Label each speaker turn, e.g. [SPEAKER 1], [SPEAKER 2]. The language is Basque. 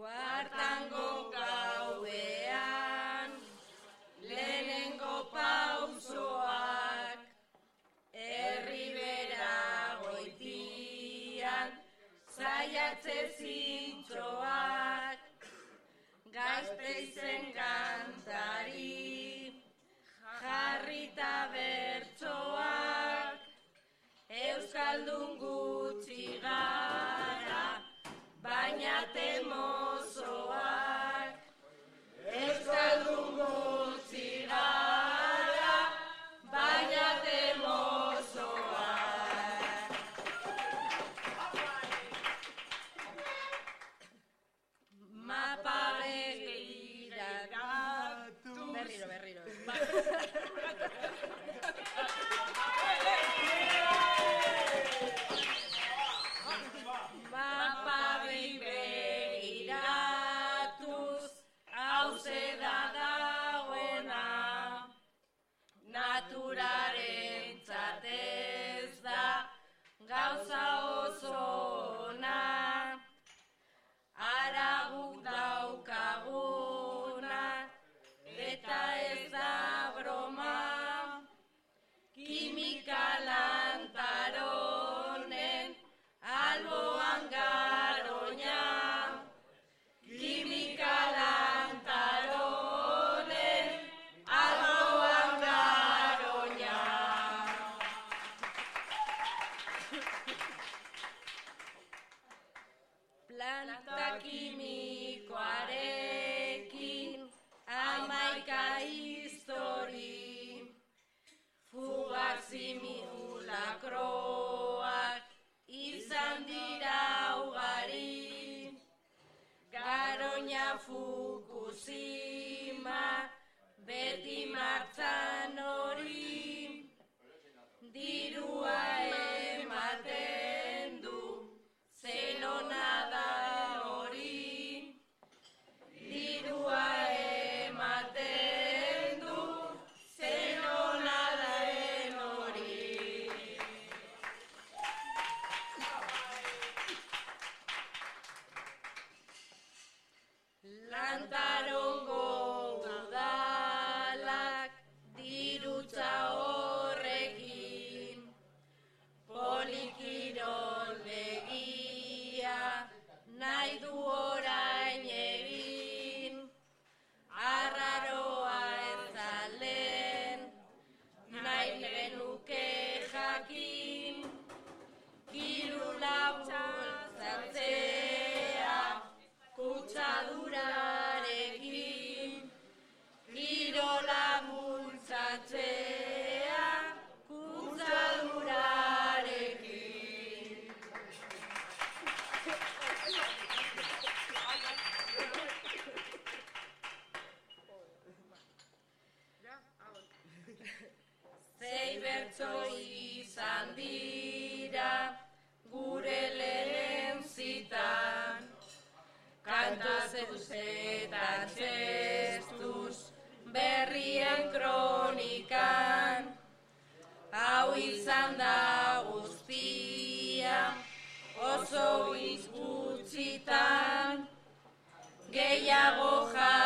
[SPEAKER 1] Kuartango gauean, lehenengo pausoak, herri bera goitian, zaiatze zintxoak, gazte izen kantari, jarrita bertsoak, Euskaldun gutxi gara, baina temor. cross. Lanta zear guzalurarekin ja alor saivertoi sandida gure leleun zitan? Kanta seusetan se hau izan da guztia, oso izkutzitan, gehiago jatzen.